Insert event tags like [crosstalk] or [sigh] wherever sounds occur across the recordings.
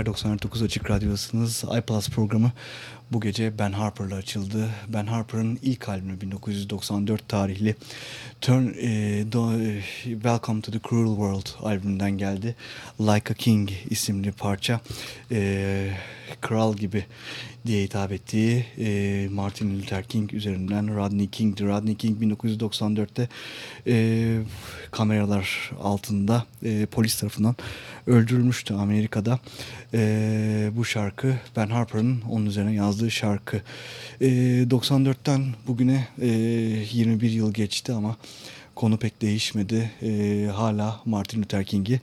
Geceler 99 Açık Radyo'dasınız. iPlus programı bu gece Ben Harper'la açıldı. Ben Harper'ın ilk albümü 1994 tarihli Turn, e, do, e, Welcome to the Cruel World albümünden geldi. Like a King isimli parça. E, kral gibi diye hitap ettiği e, Martin Luther King üzerinden Rodney King. Rodney King 1994'te e, kameralar altında e, polis tarafından öldürülmüştü Amerika'da. E, bu şarkı Ben Harper'ın onun üzerine yazdığı şarkı. E, 94'ten bugüne e, 21 yıl geçti ama konu pek değişmedi. E, hala Martin Luther King'i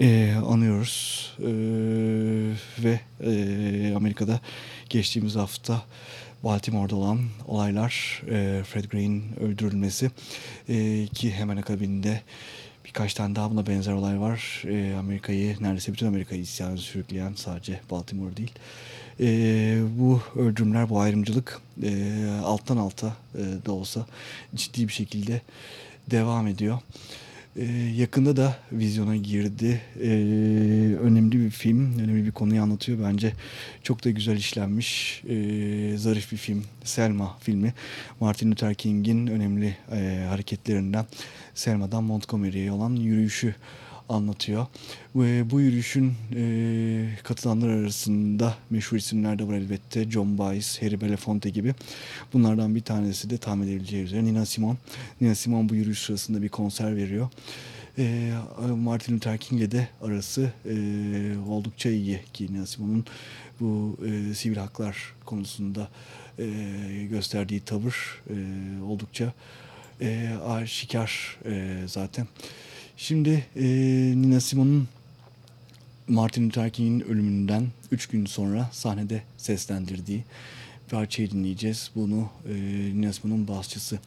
e, anıyoruz. E, ve e, Amerika'da geçtiğimiz hafta Baltimore'da olan olaylar, e, Fred Gray'in öldürülmesi e, ki hemen akabinde birkaç tane daha buna benzer olay var. E, Amerika'yı, neredeyse bütün Amerika'yı isyanı sürükleyen sadece Baltimore değil. E, bu öldürümler, bu ayrımcılık e, alttan alta e, da olsa ciddi bir şekilde devam ediyor. Ee, yakında da vizyona girdi. Ee, önemli bir film, önemli bir konuyu anlatıyor. Bence çok da güzel işlenmiş, ee, zarif bir film. Selma filmi. Martin Luther King'in önemli e, hareketlerinden Selma'dan Montgomery'ye olan yürüyüşü anlatıyor. Ve bu yürüyüşün e, katılanlar arasında meşhur isimler de var elbette. John Baez, Harry Belafonte gibi. Bunlardan bir tanesi de tahmin edebileceği üzere Nina Simone. Nina Simone bu yürüyüş sırasında bir konser veriyor. E, Martin Luther King'le de arası e, oldukça iyi ki Nina Simone'un bu e, sivil haklar konusunda e, gösterdiği tavır e, oldukça e, aşikar e, zaten. Şimdi e, Nina Simone'un Martin Luther King'in ölümünden 3 gün sonra sahnede seslendirdiği parçayı dinleyeceğiz. Bunu e, Nina Simone'un basçısı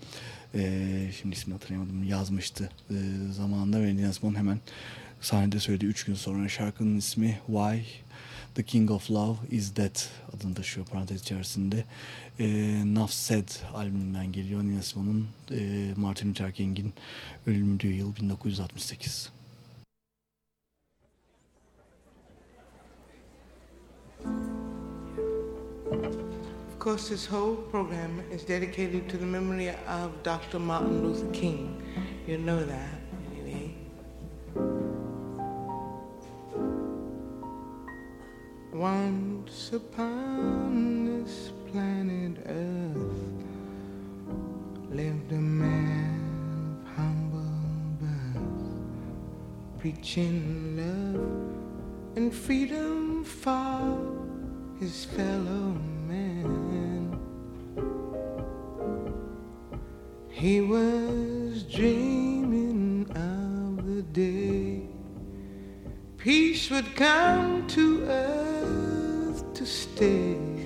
e, şimdi ismini hatırlayamadım yazmıştı e, zamanında ve Nina Simone hemen sahnede söyledi 3 gün sonra şarkının ismi Why The King of Love Is Dead adını taşıyor parantez içerisinde. E, Enough Said albümünden geliyor. Nina Simone'un e, Martin Luther King'in ölümündüğü yıl 1968. Of course, this whole program is dedicated to the memory of Dr. Martin Luther King. You know that, Once upon this planet Earth lived a man of humble birth, preaching love and freedom for his fellow man. He was dreaming of the day peace would come to And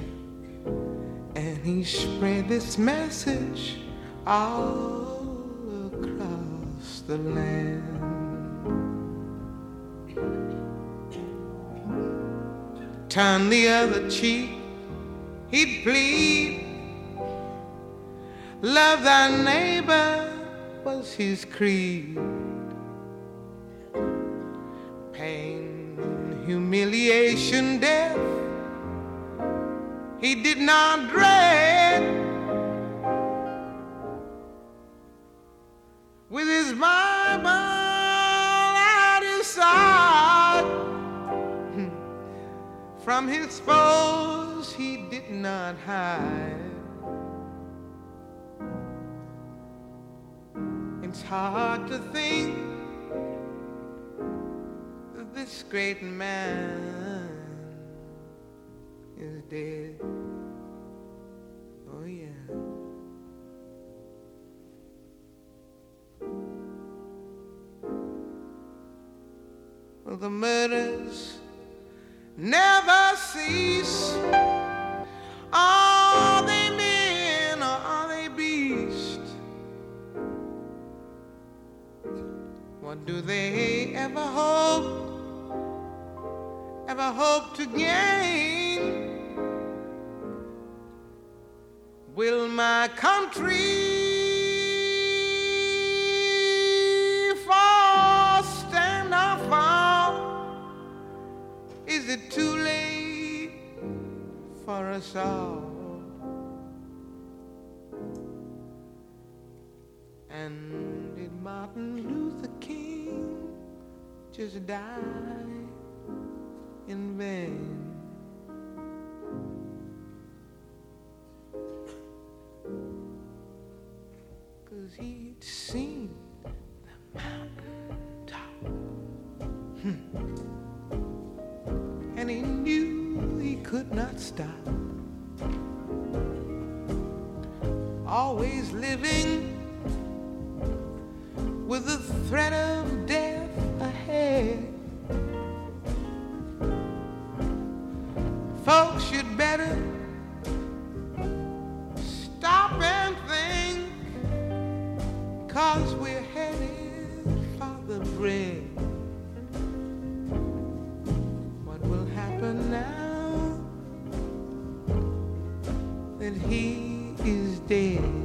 he spread this message all across the land. Turn the other cheek, he'd plead. Love thy neighbor was his creed He did not dread. With his Bible at his side, hmm. from his foes he did not hide. It's hard to think that this great man is dead. The murders never cease. Are they men or are they beasts? What do they ever hope, ever hope to gain? Will my country it too late for us all? And did Martin Luther King just die in vain? Cause he'd seen the mountain top. Hmm. Not stop. Always living with the threat of death ahead. Folks should better stop and think, cause we're headed for the bridge. What will happen now that he is dead?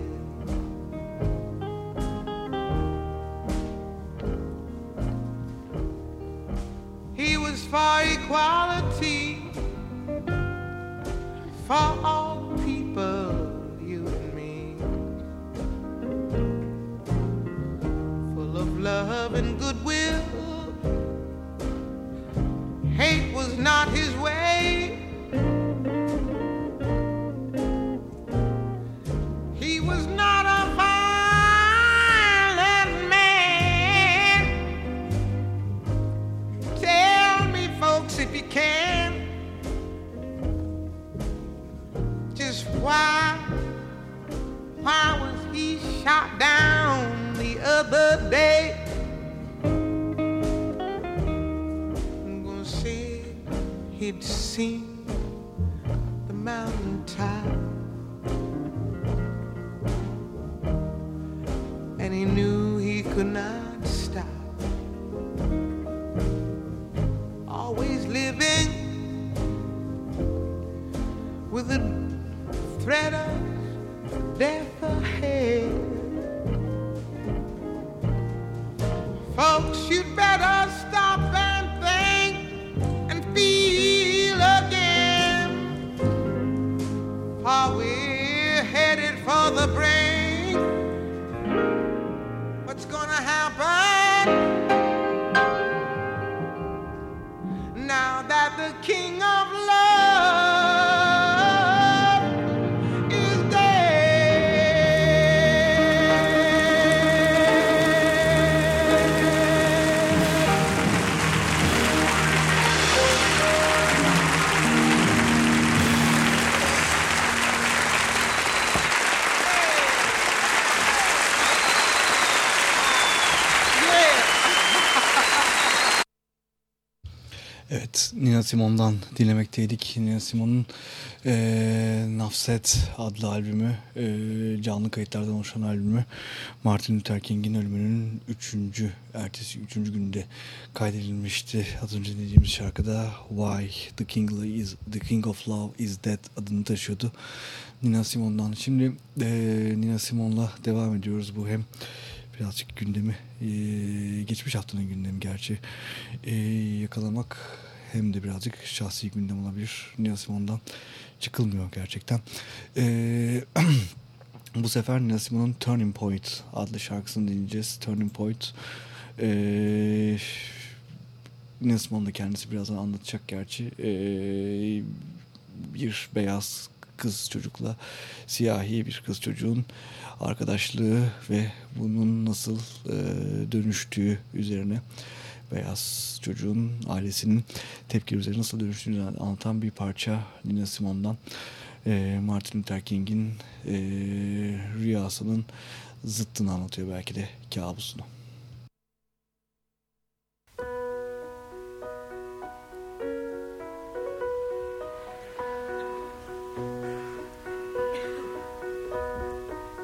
Simone'dan dinlemekteydik. Nina Simone'un eee Nafset adlı albümü, eee, canlı kayıtlardan oluşan albümü Martin Luther King'in ölümünün 3. ertesi 3. günde kaydedilmişti. Az önce dinlediğimiz şarkıda Why the King is the King of Love is Dead adını taşıyordu. Nina Simone'dan. Şimdi eee, Nina Simone'la devam ediyoruz. Bu hem birazcık gündemi eee, geçmiş haftanın gündemi gerçi eee, yakalamak hem de birazcık şahsi gündem olabilir. Nina Simone'dan çıkılmıyor gerçekten. Eee, [clears throat] bu sefer Nina Simone'un Turning Point adlı şarkısını dinleyeceğiz. Turning Point eee Nina Simone da kendisi birazdan anlatacak gerçi. Eee, bir beyaz kız çocukla siyahi bir kız çocuğun arkadaşlığı ve bunun nasıl e, dönüştüğü üzerine beyaz çocuğun ailesinin tepki üzerine nasıl dönüştüğünü anlatan bir parça Nina Simone'dan e, Martin Luther King'in e, rüyasının zıttını anlatıyor belki de kabusunu.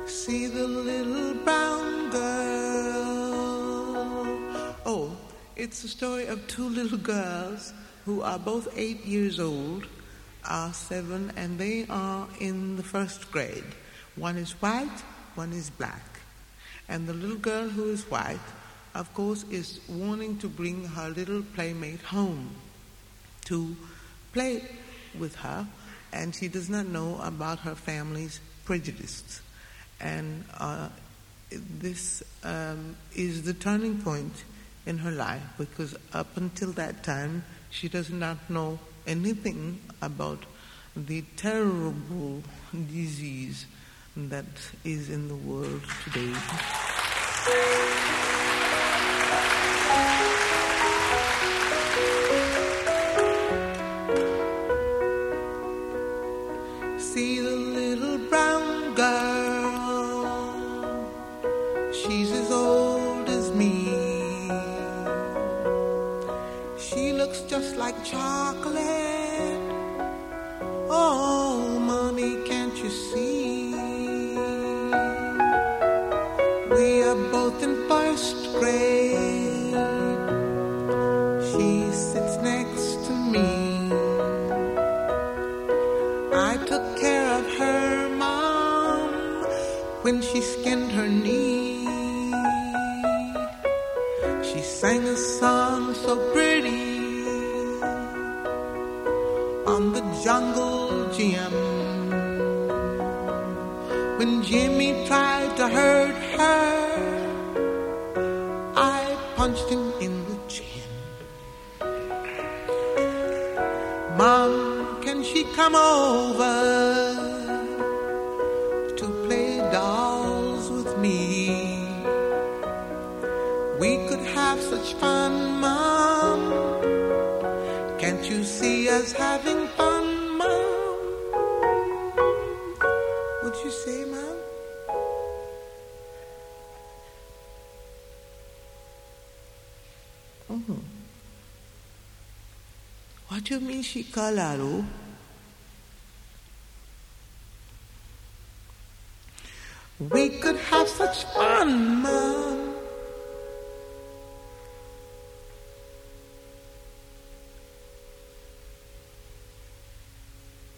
See the little brown it's the story of two little girls who are both eight years old, are seven, and they are in the first grade. One is white, one is black. And the little girl who is white, of course, is wanting to bring her little playmate home to play with her, and she does not know about her family's prejudice. And uh, this um, is the turning point in her life because up until that time, she does not know anything about the terrible disease that is in the world today. Called We could have such fun, Mom.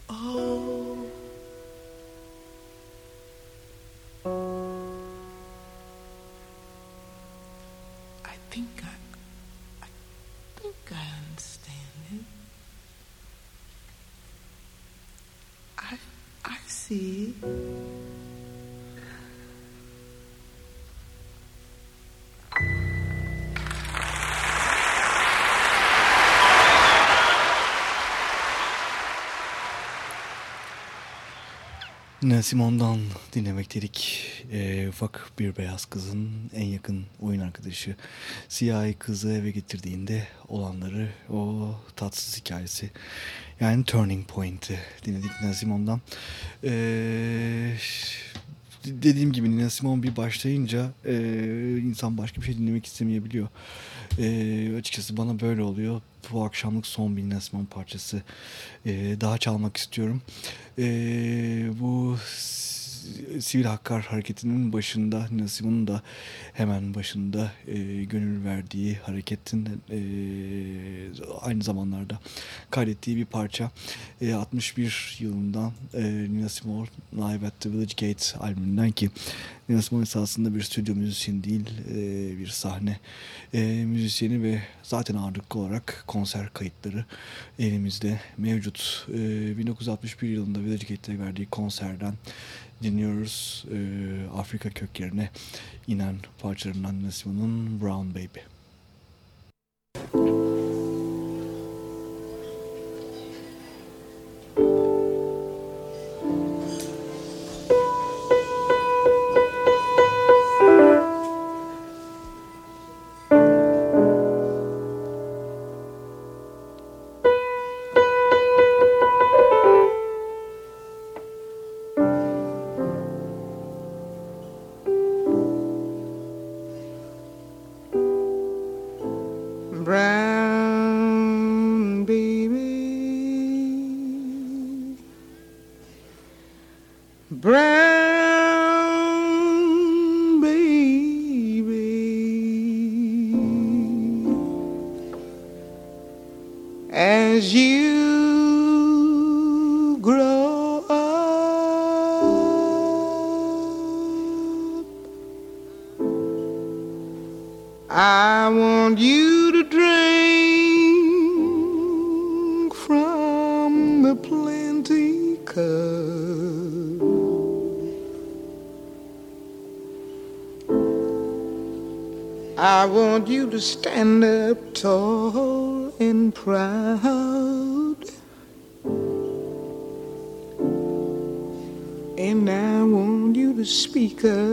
Oh. I think I, I think I understand see. Nina Simone'dan dinlemekteydik. Ee, ufak bir beyaz kızın en yakın oyun arkadaşı siyahi kızı eve getirdiğinde olanları o tatsız hikayesi yani Turning Point'i dinledik Nina Simone'dan. Ee, dediğim gibi Nina Simone bir başlayınca e, insan başka bir şey dinlemek istemeyebiliyor. E, açıkçası bana böyle oluyor. Bu akşamlık son bir Nina Simone parçası e, daha çalmak istiyorum. E, bu sivil haklar hareketinin başında Nina Simone'un da hemen başında e, gönül verdiği hareketin e, aynı zamanlarda kaydettiği bir parça. E, 61 yılından e, Nina Simone Live at the Village Gate albümünden ki Nina Simone esasında bir stüdyo müzisyeni değil e, bir sahne e, müzisyeni ve zaten ağırlıklı olarak konser kayıtları elimizde mevcut. E, 1961 yılında Village Gate'de verdiği konserden dinliyoruz. E, Afrika köklerine inen parçalarından Nina Simone'un Brown Baby. Stand up tall and proud. And I want you to speak Clear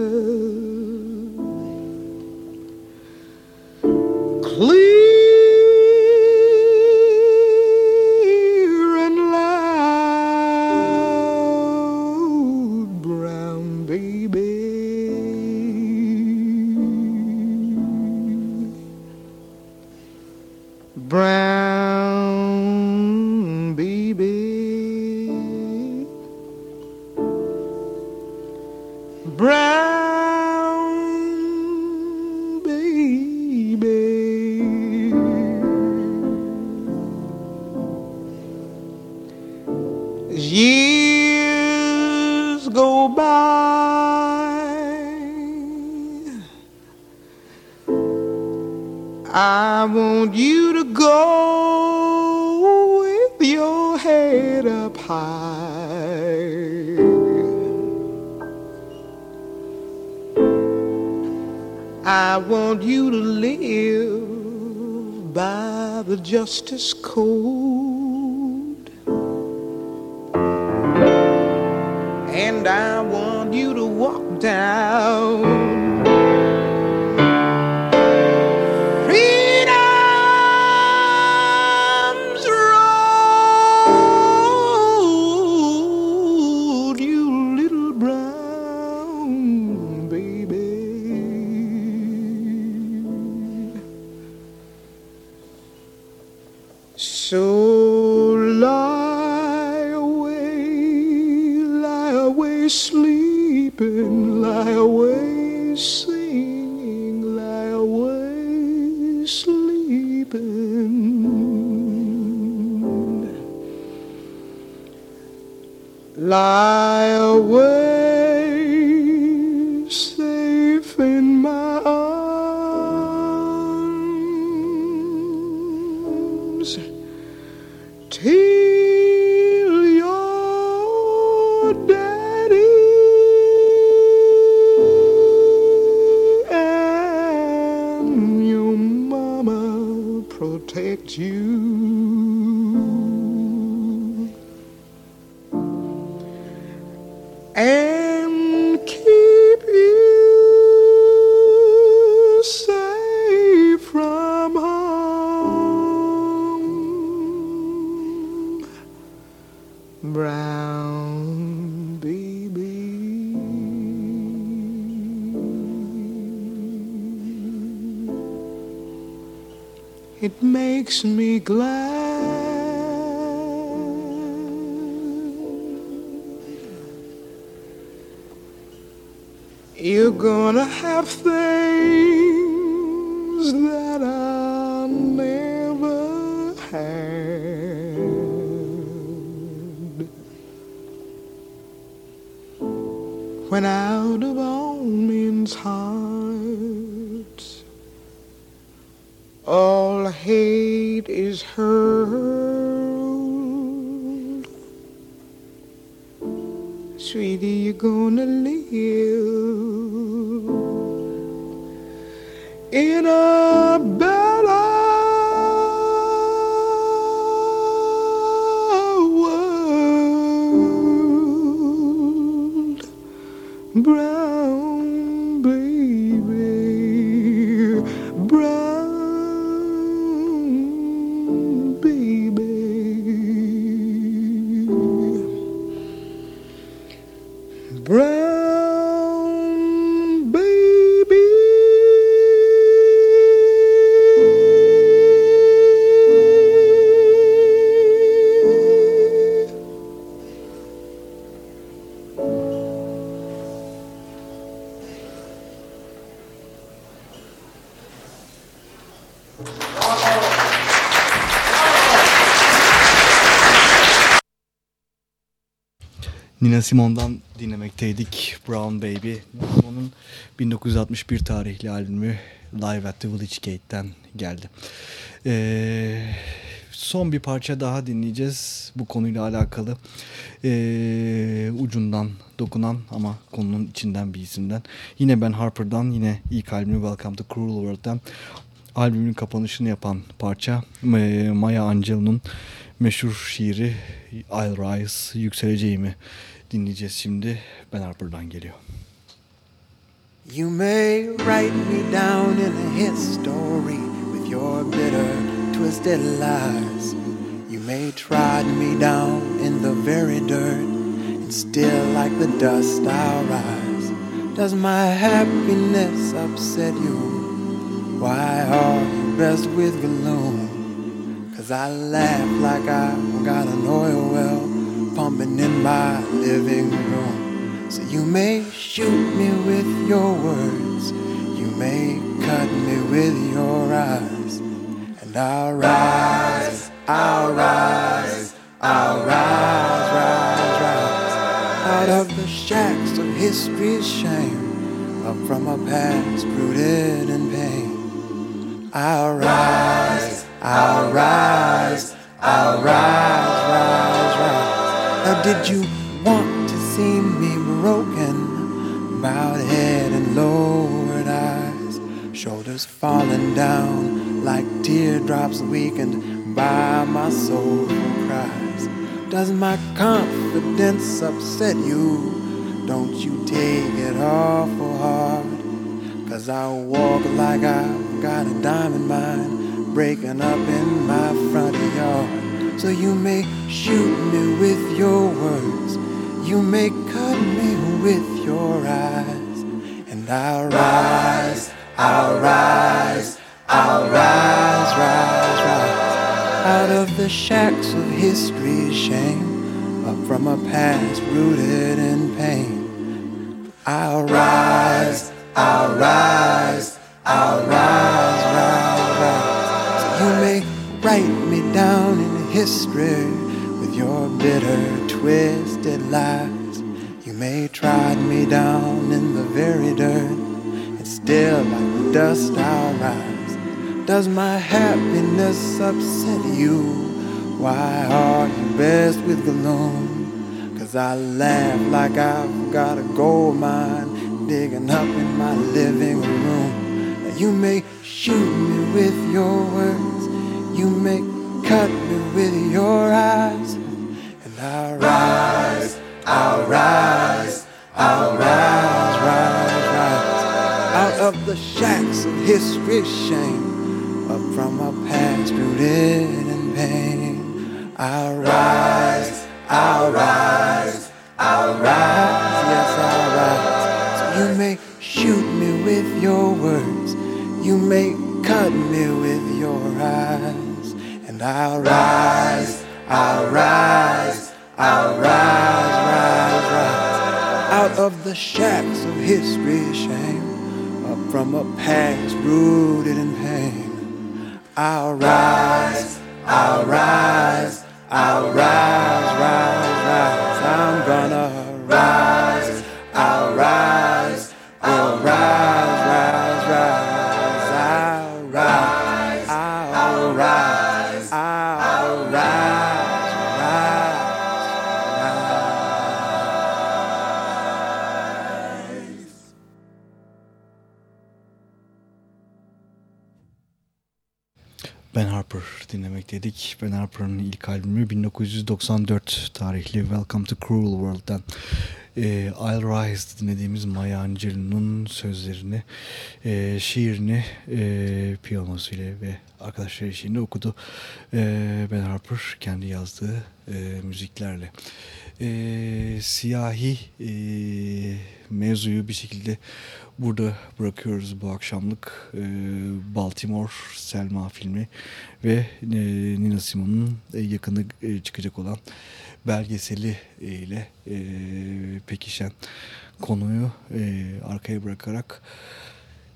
As years go by, I want you to go with your head up high. I want you to live by the justice code. And I want you to walk down makes me glad. You're gonna have things Nina Simone'dan dinlemekteydik Brown Baby. Onun 1961 tarihli albümü Live at the Village Gate'den geldi. Ee, son bir parça daha dinleyeceğiz bu konuyla alakalı. Ee, ucundan dokunan ama konunun içinden bir isimden. Yine Ben Harper'dan yine ilk albümü Welcome to Cruel World'dan albümün kapanışını yapan parça Maya Angelou'nun meşhur şiiri I'll Rise Yükseleceğimi dinleyeceğiz şimdi. Ben Harper'dan geliyor. You may write me down in a history with your bitter, twisted lies. You may trod me down in the very dirt, and still like the dust I'll rise. Does my happiness upset you? Why are you best with gloom? Cause I laugh like I got an oil well pumping in my living room. So you may shoot me with your words, you may cut me with your eyes, and I'll rise, I'll rise, I'll rise, rise, rise out of the shacks of history's shame, up from a past rooted in pain. I'll rise, I'll rise, I'll rise, rise, rise. Now, did you want to see me broken? Bowed head and lowered eyes, shoulders falling down like teardrops weakened by my soulful cries. Does my confidence upset you? Don't you take it awful hard. Cause I walk like I've got diamond mine breaking up in my front yard. So you may shoot me with your words, you may cut me with your eyes, and I'll rise, I'll rise, I'll rise, rise, rise out of the shacks of history's shame, up from a past rooted in pain. I'll rise, I'll rise, I'll rise, rise, rise. So you may write me down in history with your bitter, twisted lies. You may trod me down in the very dirt, and still like the dust I'll rise. Does my happiness upset you? Why are you best with gloom? Cause I laugh like I've got a gold mine digging up in my living room. You may shoot me with your words, you may cut me with your eyes, and I'll rise, I'll rise, I'll rise, rise, rise out of the shacks of history's shame up from a past rooted in pain. I'll rise, I'll rise, I'll rise, yes, I'll rise. So you may shoot me with your words, you may cut me with your eyes, and I'll rise, I'll rise, I'll rise, rise, rise out of the shacks of history's shame, up from a past rooted in pain. I'll rise, I'll rise, I'll rise, rise, rise. I'm gonna rise, dinlemekteydik. Ben Harper'ın ilk albümü 1994 tarihli Welcome to Cruel World'dan e, I'll Rise dinlediğimiz Maya Angelou'nun sözlerini, e, şiirini e, piyanosuyla ve arkadaşlar eşliğinde okudu. E, ben Harper kendi yazdığı e, müziklerle. E, siyahi e, mevzuyu bir şekilde burada bırakıyoruz bu akşamlık. E, Baltimore Selma filmi ve e, Nina Simone'un e, yakında e, çıkacak olan belgeseli ile e, pekişen konuyu e, arkaya bırakarak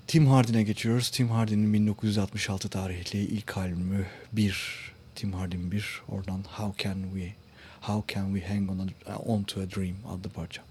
Tim Hardin'e geçiyoruz. Tim Hardin'in 1966 tarihli ilk albümü bir Tim Hardin bir oradan How Can We How Can We Hang On, a, on to a Dream adlı parça.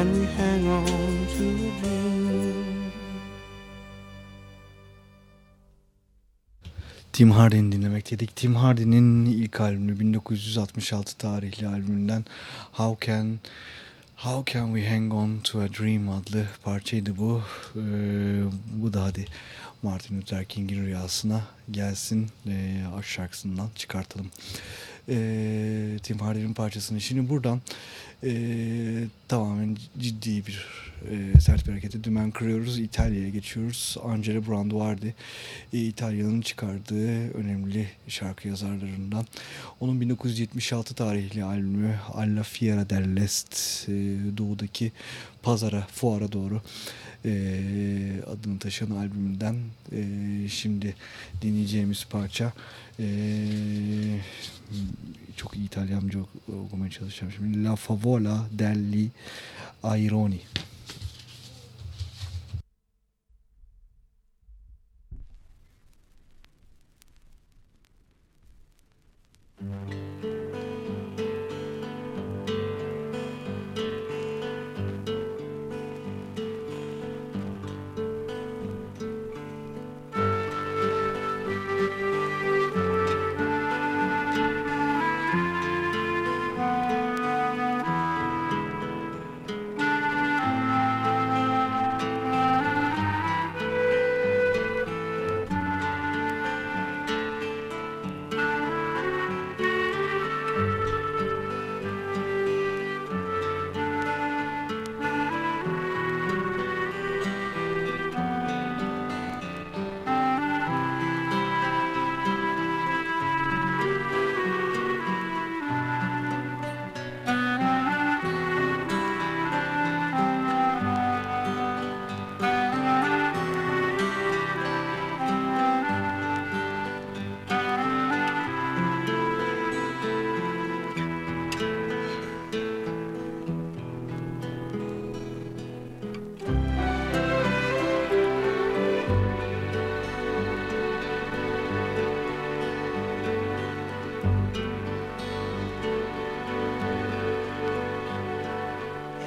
Can we hang on to a dream? Tim Hardin dinlemekteydik. Tim Hardin'in ilk albümü 1966 tarihli albümünden How Can How Can We Hang On To A Dream adlı parçaydı bu. Ee, bu da hadi Martin Luther King'in rüyasına gelsin ee, aşk şarkısından çıkartalım. Ee, Tim Hardin'in parçasını. Şimdi buradan ee, tamamen ciddi bir e, sert bir harekete dümen kırıyoruz. İtalya'ya geçiyoruz. Angelo Branduardi e, İtalya'nın çıkardığı önemli şarkı yazarlarından. Onun 1976 tarihli albümü Alla Fiera dell'Est e, doğudaki pazara, fuara doğru e, adını taşıyan albümünden e, şimdi dinleyeceğimiz parça e, çok iyi İtalyanca okumaya çalışacağım şimdi. La Favola degli Aironi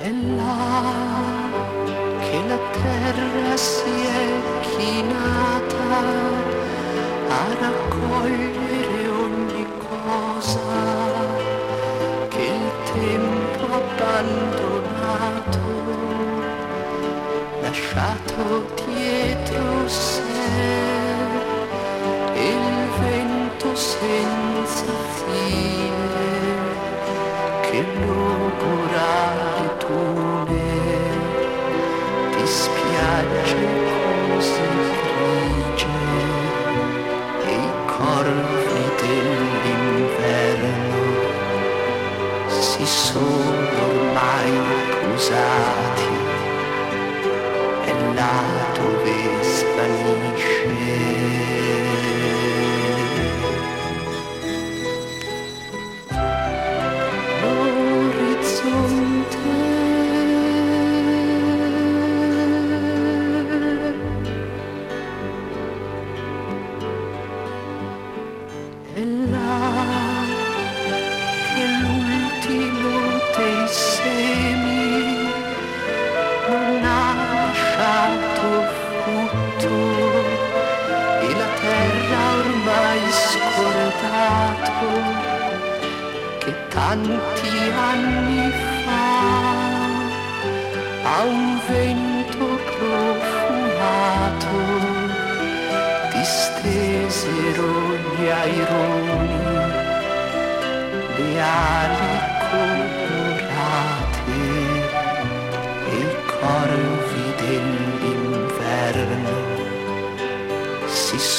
Là che la terra si è chinata a raccogliere ogni cosa che il tempo abbandonato, lasciato dietro sé il vento senza fine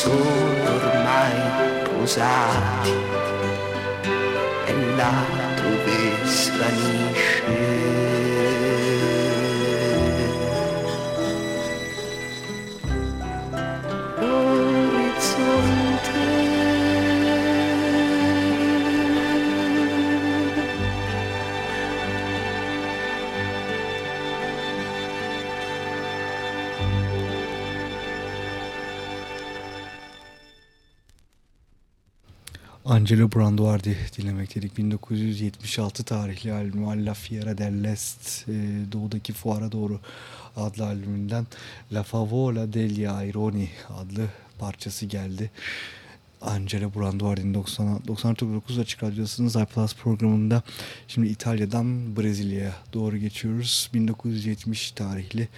sono ormai posati. È là dove svanisce Angelo Branduardi dinlemekteydik. 1976 tarihli albüm Alla Fiera dell'Est, e, Doğudaki Fuara Doğru adlı albümünden La Favola degli Aironi adlı parçası geldi. Angelo Branduardi'nin 90 99 Açık Radyosu'nun iPlus programında şimdi İtalya'dan Brezilya'ya doğru geçiyoruz. 1970 tarihli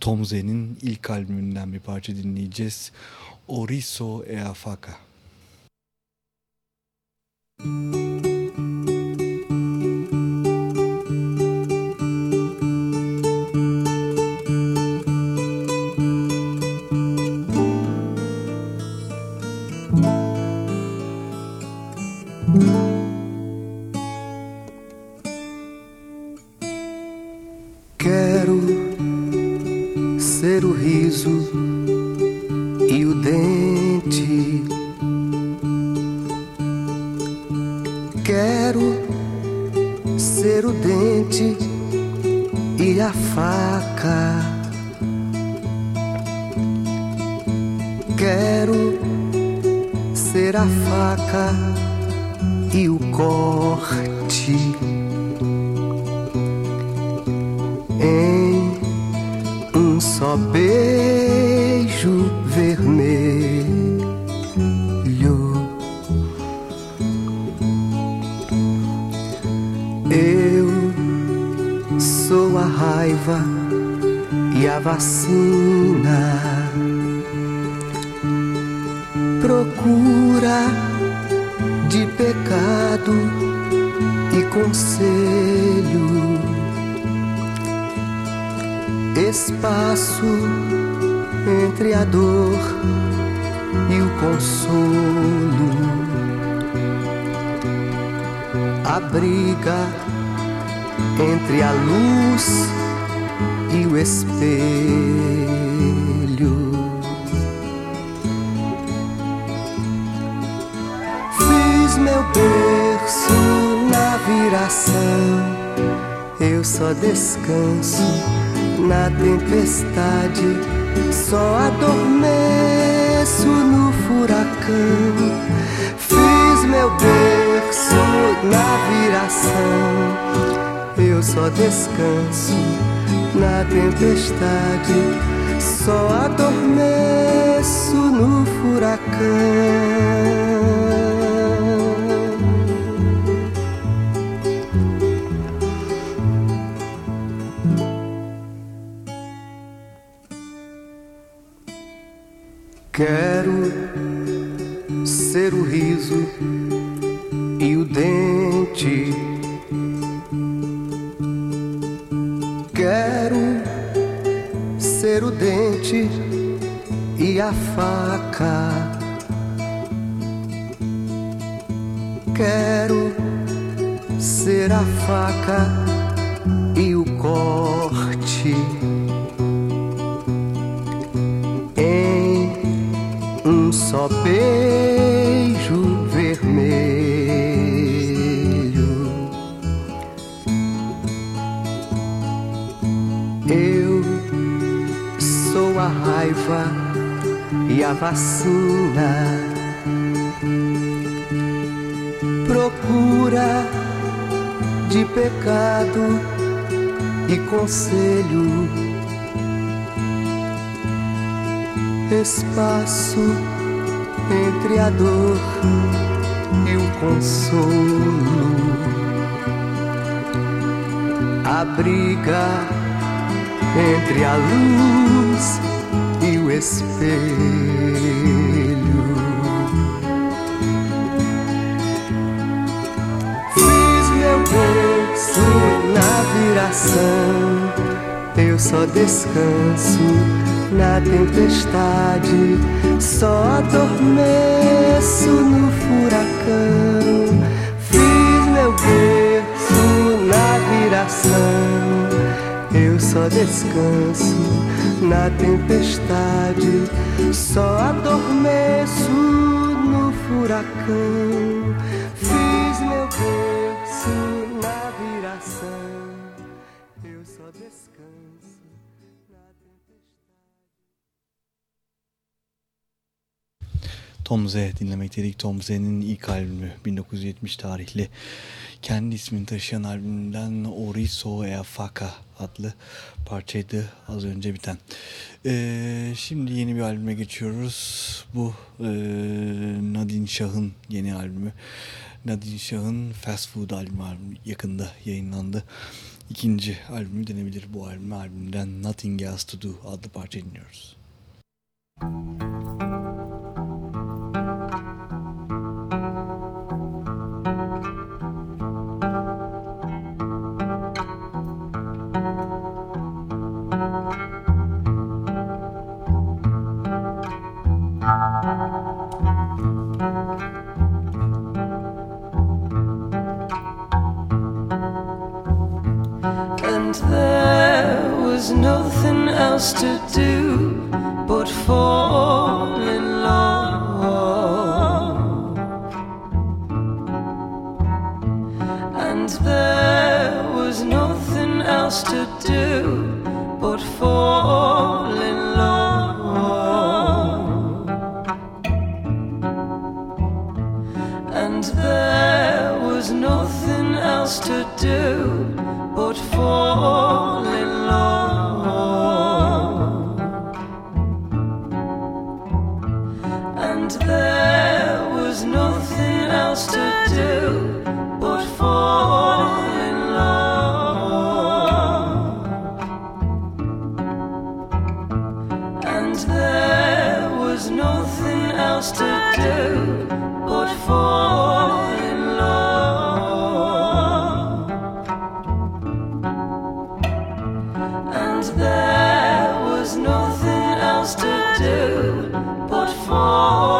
Tom Z'nin ilk albümünden bir parça dinleyeceğiz. Oriso e a Música e o corte. em um só beijo vermelho. Eu sou a raiva e a vacina. Procura pecado e conselho espaço entre a dor e o consolo, a briga entre a luz e o espelho. Meu berço na viração, eu só descanso na tempestade, só adormeço no furacão. Fiz meu berço na viração, eu só descanso na tempestade, só adormeço no furacão. Ser o dente e a faca. Quero ser a faca e o corte. em um só beijo a vacina. procura de pecado e conselho, espaço entre a dor e o consolo, a briga entre a luz e o espelho. berço na viração. Eu só descanso na tempestade, só adormeço no furacão. Fiz meu berço na viração. Eu só descanso na tempestade, só adormeço no furacão. Tom Z dinlemekteydik. Tom Z'nin ilk albümü 1970 tarihli. Kendi ismini taşıyan albümünden Oriso e adlı parçaydı az önce biten. Ee, şimdi yeni bir albüme geçiyoruz. Bu e, Nadine Şah'ın yeni albümü. Nadine Şah'ın Fast Food albümü yakında yayınlandı. İkinci albümü denebilir bu albüm. Albümden Nothing Else To Do adlı parça dinliyoruz. else else to do but fall.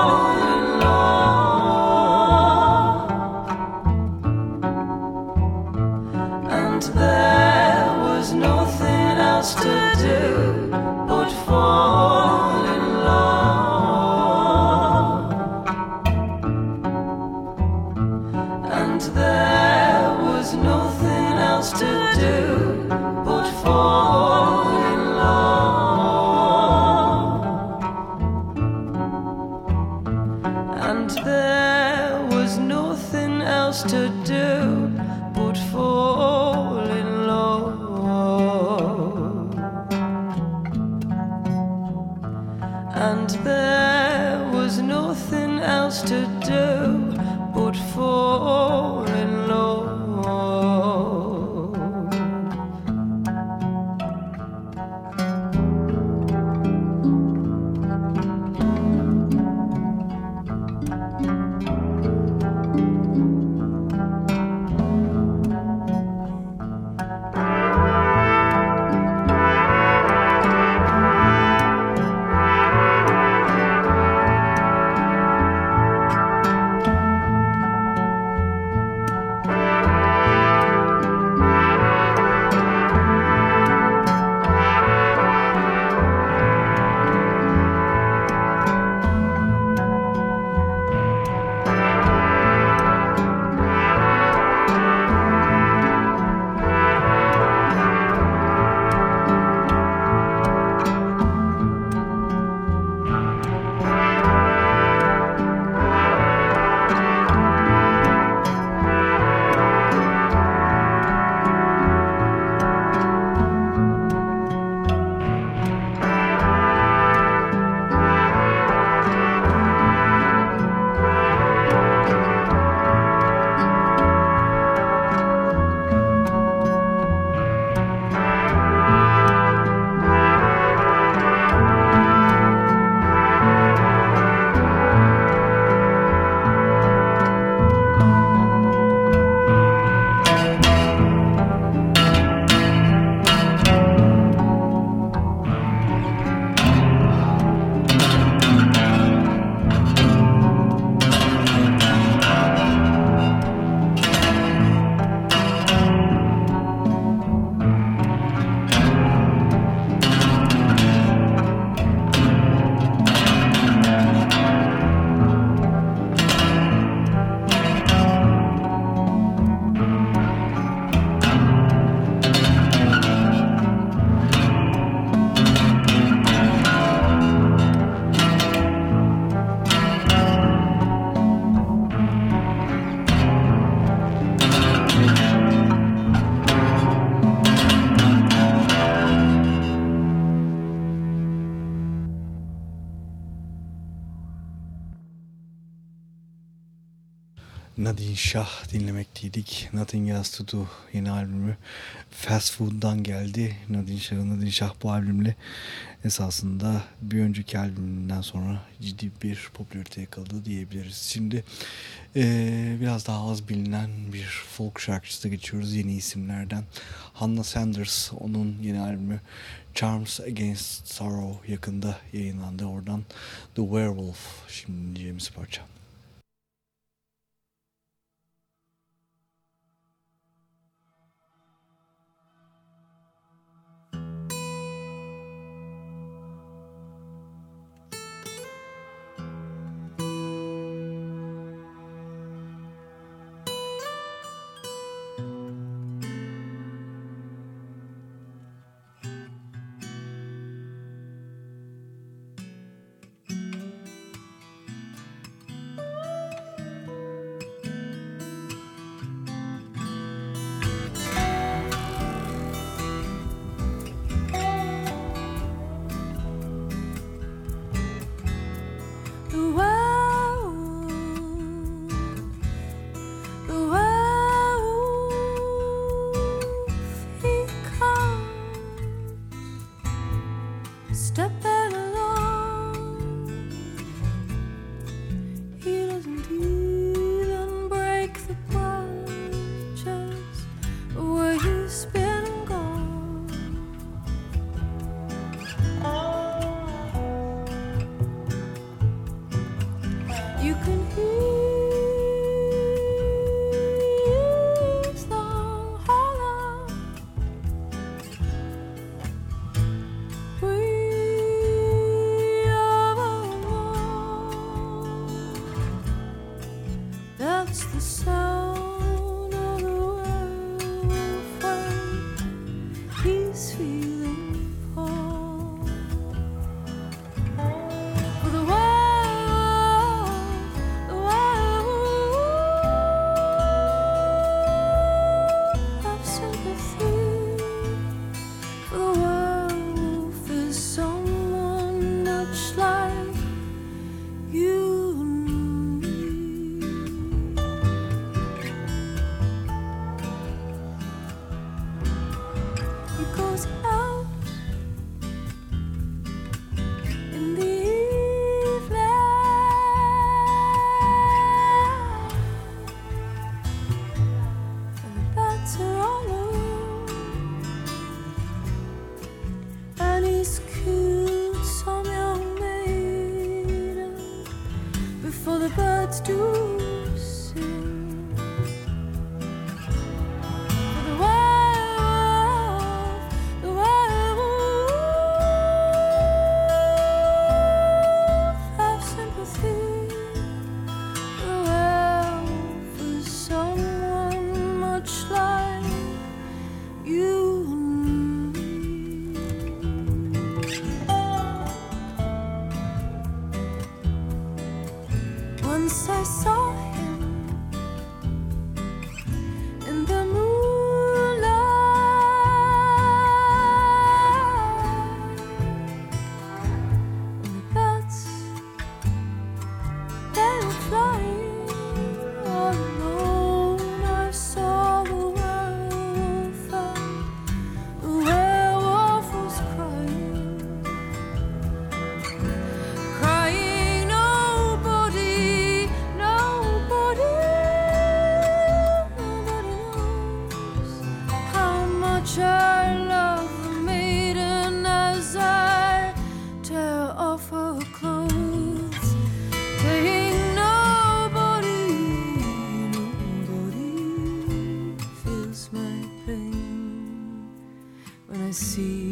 Shah dinlemekteydik. Nothing Else To Do yeni albümü Fast Food'dan geldi. Nadine Shah, Nadine Shah bu albümle esasında bir önceki albümünden sonra ciddi bir popülarite yakaladı diyebiliriz. Şimdi ee, biraz daha az bilinen bir folk şarkıcısı geçiyoruz yeni isimlerden. Hannah Sanders, onun yeni albümü Charms Against Sorrow yakında yayınlandı. Oradan The Werewolf şimdi dinleyeceğimiz parça. awful clothes. They ain't nobody, nobody feels my pain when I see.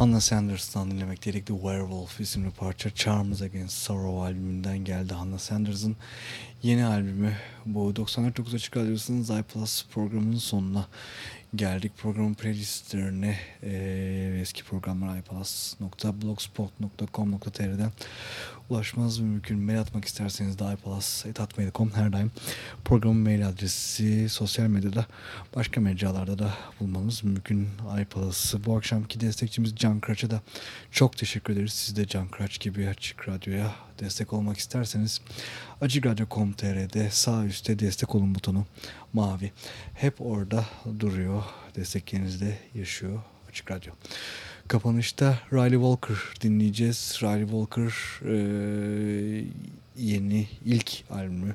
Hannah Sanders'tan dinlemekteydik. The Werewolf isimli parça Charms Against Sorrow albümünden geldi. Hannah Sanders'ın yeni albümü. Bu 94.9 Açık Radyosu'nun iPlus programının sonuna geldik. Programın playlistlerine e, eski programlar iPlus.blogspot.com.tr'den ulaşmanız mümkün. Mail atmak isterseniz de iPlus.atmail.com her daim programın mail adresi sosyal medyada başka mecralarda da bulmanız mümkün. iPlus'ı bu akşamki destekçimiz Can Kıraç'a da çok teşekkür ederiz. Siz de Can Kıraç gibi Açık Radyo'ya destek olmak isterseniz açıkradyo.com.tr'de sağ üstte destek olun butonu mavi. Hep orada duruyor. Desteklerinizde yaşıyor Açık Radyo. Kapanışta Riley Walker dinleyeceğiz. Riley Walker e, yeni ilk albümü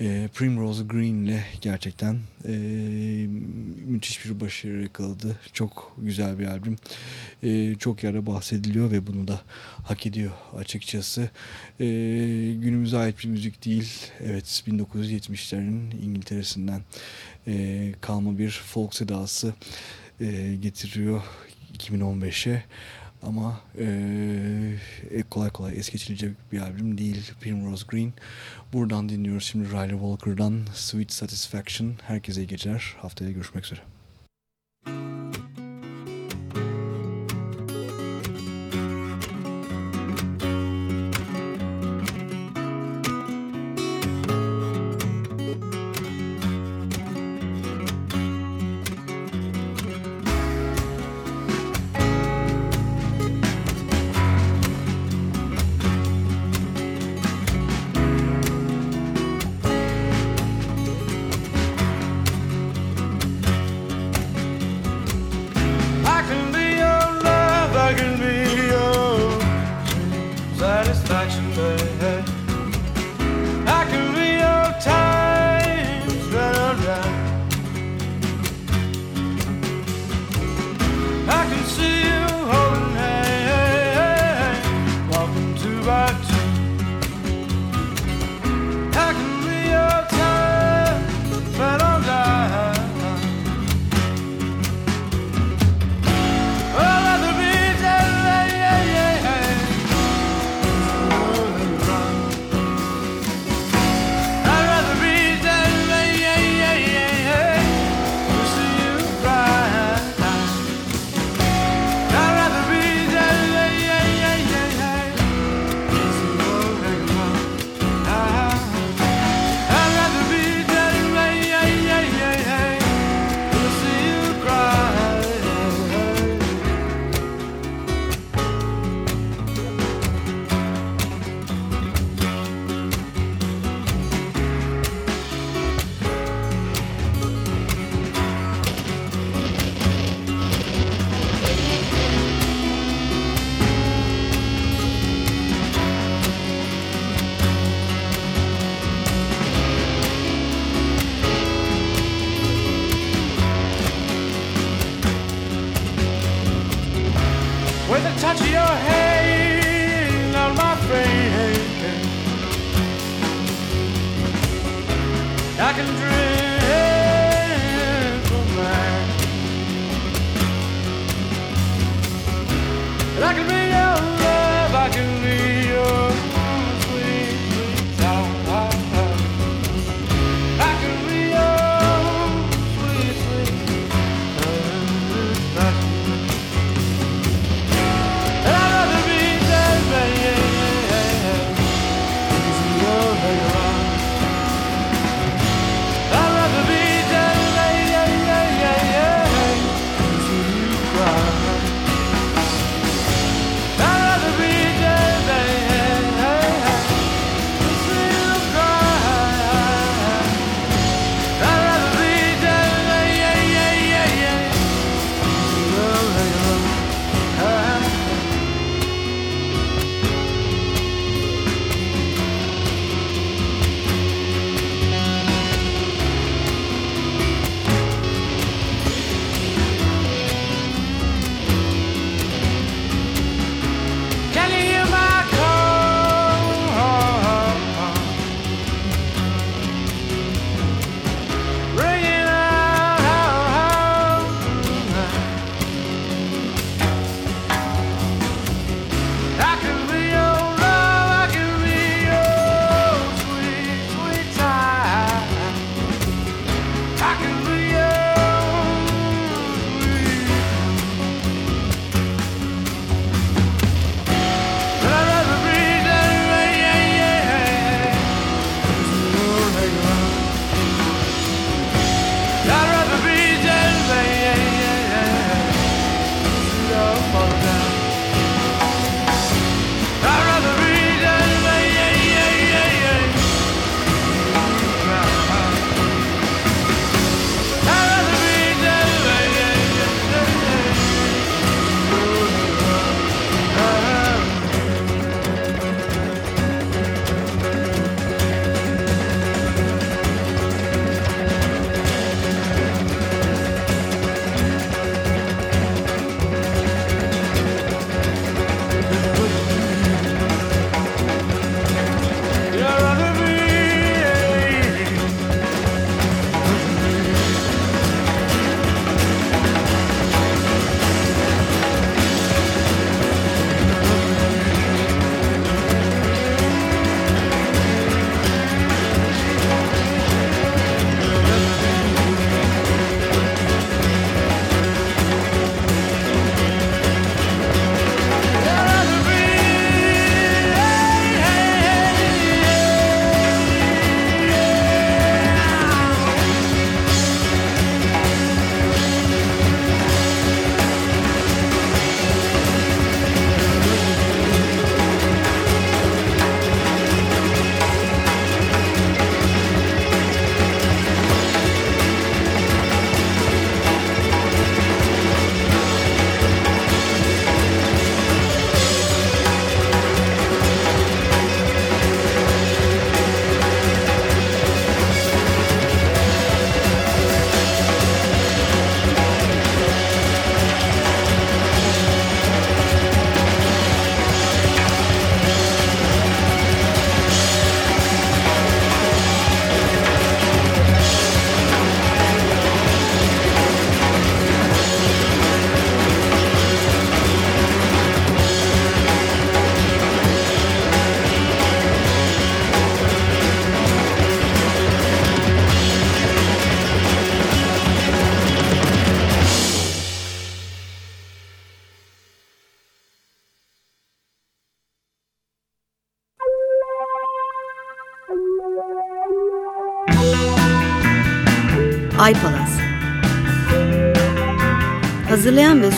e, Primrose Green ile gerçekten e, müthiş bir başarı yakaladı. Çok güzel bir albüm. E, çok yara bahsediliyor ve bunu da hak ediyor açıkçası. E, günümüze ait bir müzik değil. Evet 1970'lerin İngiltere'sinden e, kalma bir folk sedası e, getiriyor 2015'e. Ama e, kolay kolay es geçilecek bir albüm değil Primrose Green. Buradan dinliyoruz şimdi Riley Walker'dan Sweet Satisfaction. Herkese iyi geceler. Haftaya görüşmek üzere.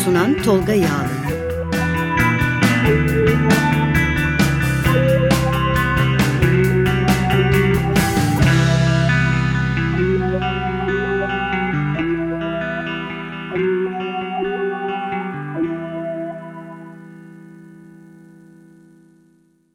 Sunan Tolga Yağlı